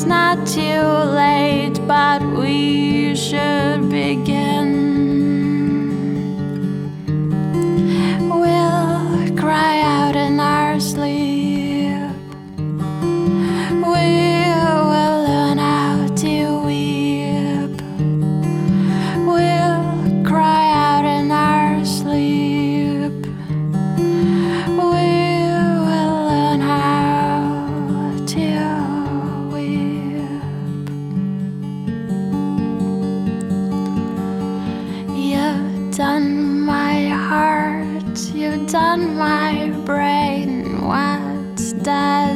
it's not too late, but we should begin. done my brain what's dead.